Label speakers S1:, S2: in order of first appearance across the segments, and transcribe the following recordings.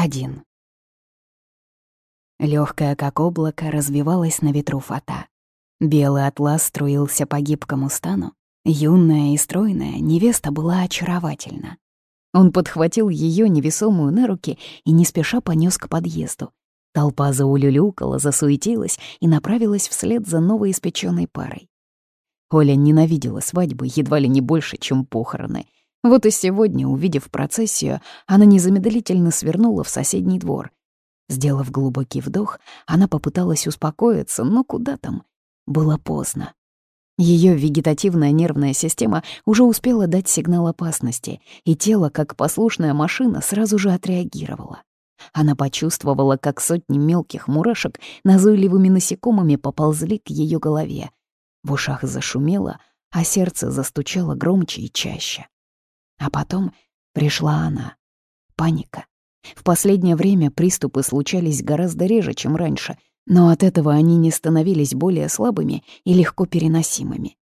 S1: Один. Легкая, как облако, развивалась на ветру фата. Белый атлас струился по гибкому стану. Юная и стройная, невеста была очаровательна. Он подхватил ее невесомую на руки и не спеша понес к подъезду. Толпа заулюлюкала, засуетилась и направилась вслед за новоиспеченной парой. Оля ненавидела свадьбы едва ли не больше, чем похороны. Вот и сегодня, увидев процессию, она незамедлительно свернула в соседний двор Сделав глубокий вдох, она попыталась успокоиться, но куда там? Было поздно. Ее вегетативная нервная система уже успела дать сигнал опасности, и тело, как послушная машина, сразу же отреагировало. Она почувствовала, как сотни мелких мурашек назойливыми насекомыми поползли к ее голове. В ушах зашумело, а сердце застучало громче и чаще. А потом пришла она. Паника. В последнее время приступы случались гораздо реже, чем раньше, но от этого они не становились более слабыми и легко переносимыми.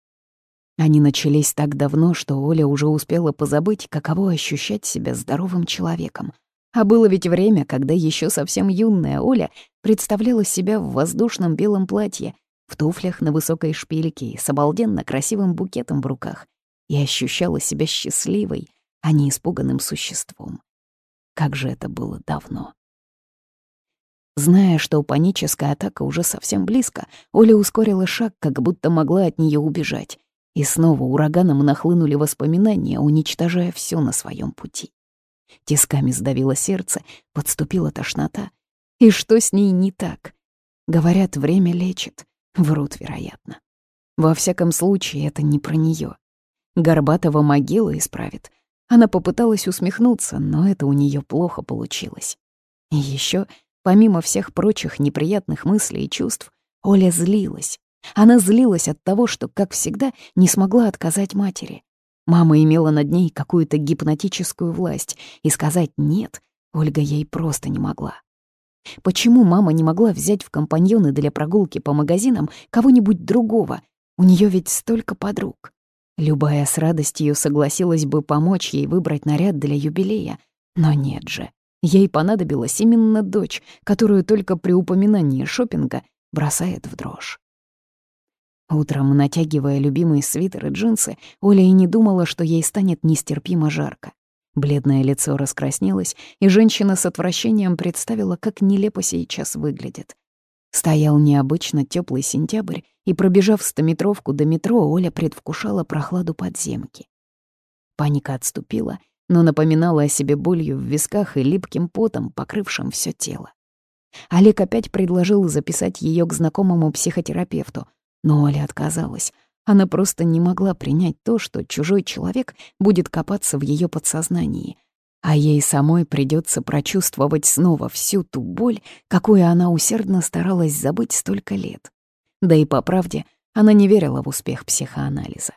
S1: Они начались так давно, что Оля уже успела позабыть, каково ощущать себя здоровым человеком. А было ведь время, когда еще совсем юная Оля представляла себя в воздушном белом платье, в туфлях на высокой шпильке с обалденно красивым букетом в руках и ощущала себя счастливой, а не испуганным существом. Как же это было давно. Зная, что паническая атака уже совсем близко, Оля ускорила шаг, как будто могла от нее убежать. И снова ураганом нахлынули воспоминания, уничтожая все на своем пути. Тисками сдавило сердце, подступила тошнота. И что с ней не так? Говорят, время лечит. Врут, вероятно. Во всяком случае, это не про нее. Горбатого могила исправит, она попыталась усмехнуться, но это у нее плохо получилось. И еще, помимо всех прочих неприятных мыслей и чувств, Оля злилась. Она злилась от того, что, как всегда, не смогла отказать матери. Мама имела над ней какую-то гипнотическую власть, и сказать «нет» Ольга ей просто не могла. Почему мама не могла взять в компаньоны для прогулки по магазинам кого-нибудь другого? У нее ведь столько подруг. Любая с радостью согласилась бы помочь ей выбрать наряд для юбилея. Но нет же. Ей понадобилась именно дочь, которую только при упоминании шопинга бросает в дрожь. Утром, натягивая любимые свитеры и джинсы, Оля и не думала, что ей станет нестерпимо жарко. Бледное лицо раскраснелось, и женщина с отвращением представила, как нелепо сейчас выглядит. Стоял необычно теплый сентябрь, и, пробежав стометровку до метро, Оля предвкушала прохладу подземки. Паника отступила, но напоминала о себе болью в висках и липким потом, покрывшим все тело. Олег опять предложил записать ее к знакомому психотерапевту, но Оля отказалась. Она просто не могла принять то, что чужой человек будет копаться в ее подсознании, а ей самой придется прочувствовать снова всю ту боль, какую она усердно старалась забыть столько лет. Да и по правде, она не верила в успех психоанализа.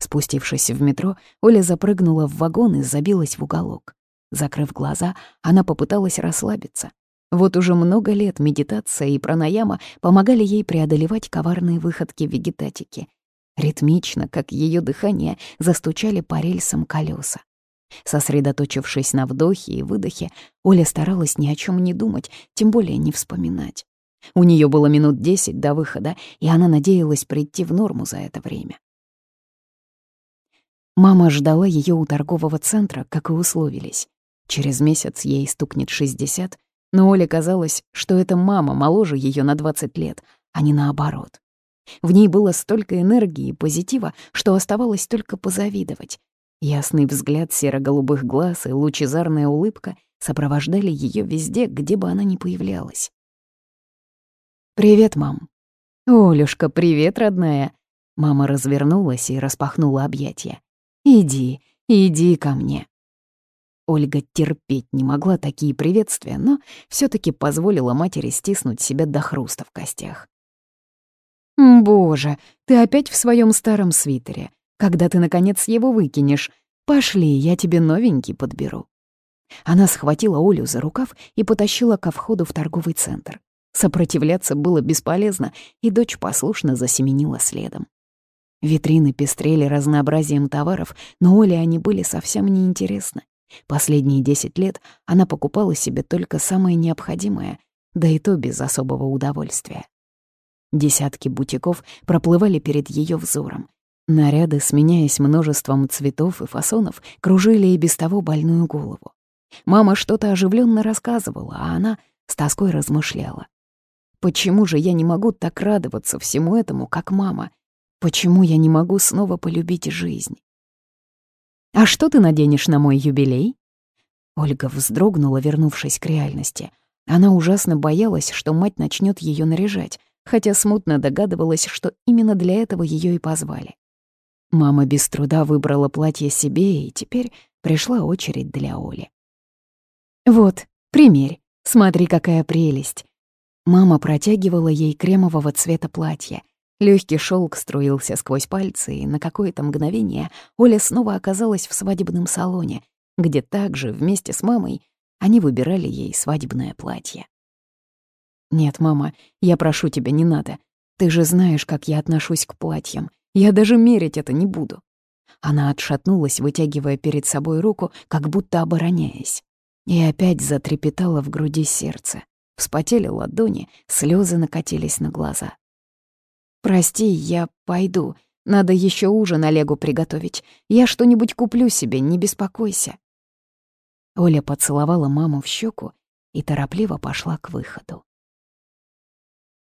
S1: Спустившись в метро, Оля запрыгнула в вагон и забилась в уголок. Закрыв глаза, она попыталась расслабиться. Вот уже много лет медитация и пранаяма помогали ей преодолевать коварные выходки вегетатики. Ритмично, как ее дыхание, застучали по рельсам колеса. Сосредоточившись на вдохе и выдохе, Оля старалась ни о чем не думать, тем более не вспоминать. У нее было минут десять до выхода, и она надеялась прийти в норму за это время. Мама ждала ее у торгового центра, как и условились. Через месяц ей стукнет 60, но Оле казалось, что эта мама моложе ее на 20 лет, а не наоборот. В ней было столько энергии и позитива, что оставалось только позавидовать. Ясный взгляд серо-голубых глаз и лучезарная улыбка сопровождали ее везде, где бы она ни появлялась. «Привет, мам». «Олюшка, привет, родная». Мама развернулась и распахнула объятия. «Иди, иди ко мне». Ольга терпеть не могла такие приветствия, но все таки позволила матери стиснуть себя до хруста в костях. «Боже, ты опять в своем старом свитере. Когда ты, наконец, его выкинешь? Пошли, я тебе новенький подберу». Она схватила Олю за рукав и потащила ко входу в торговый центр. Сопротивляться было бесполезно, и дочь послушно засеменила следом. Витрины пестрели разнообразием товаров, но Оле они были совсем неинтересны. Последние десять лет она покупала себе только самое необходимое, да и то без особого удовольствия. Десятки бутиков проплывали перед ее взором. Наряды, сменяясь множеством цветов и фасонов, кружили и без того больную голову. Мама что-то оживленно рассказывала, а она с тоской размышляла. Почему же я не могу так радоваться всему этому, как мама? Почему я не могу снова полюбить жизнь? «А что ты наденешь на мой юбилей?» Ольга вздрогнула, вернувшись к реальности. Она ужасно боялась, что мать начнет ее наряжать, хотя смутно догадывалась, что именно для этого ее и позвали. Мама без труда выбрала платье себе, и теперь пришла очередь для Оли. «Вот, примерь, смотри, какая прелесть!» Мама протягивала ей кремового цвета платье. Легкий шелк струился сквозь пальцы, и на какое-то мгновение Оля снова оказалась в свадебном салоне, где также вместе с мамой они выбирали ей свадебное платье. «Нет, мама, я прошу тебя, не надо. Ты же знаешь, как я отношусь к платьям. Я даже мерить это не буду». Она отшатнулась, вытягивая перед собой руку, как будто обороняясь. И опять затрепетало в груди сердце. Вспотели ладони, слезы накатились на глаза. «Прости, я пойду. Надо еще ужин Олегу приготовить. Я что-нибудь куплю себе, не беспокойся». Оля поцеловала маму в щеку и торопливо пошла к выходу.